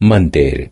manter